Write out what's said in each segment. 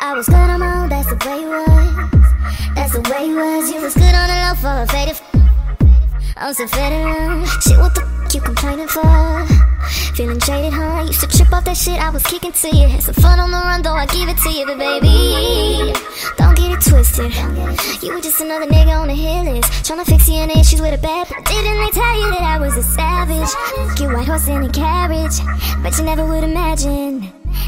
I was good on my own, that's the way it was. That's the way it was. You was good on the low for a faded. I'm so fed around. Shit, what the f you complaining for? Feeling jaded, huh? Used to trip off that shit I was kicking to you. Had some fun on the run, though I give it to you, but baby, don't get it twisted. You were just another nigga on the hit list, to fix your issues with a bad. Didn't they tell you that I was a savage? Get white horse in a carriage, but you never would imagine.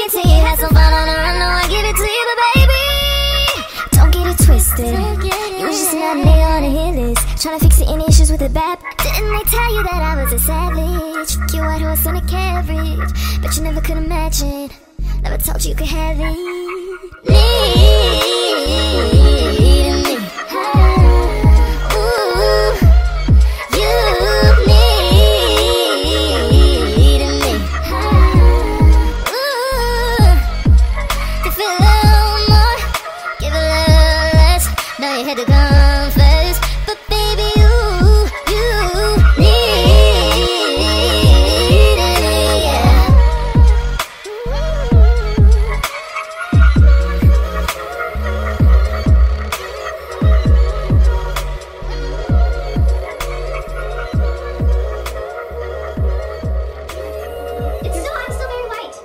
shit I to you Had some fun on the run, I give it to you But baby, don't get it twisted. You was just another nigga on the hit list Tryna fix any issues with the bad. Didn't they tell you that I was a savage? Cute white horse on a carriage But you never could imagine. Never told you you could have it. Me had to come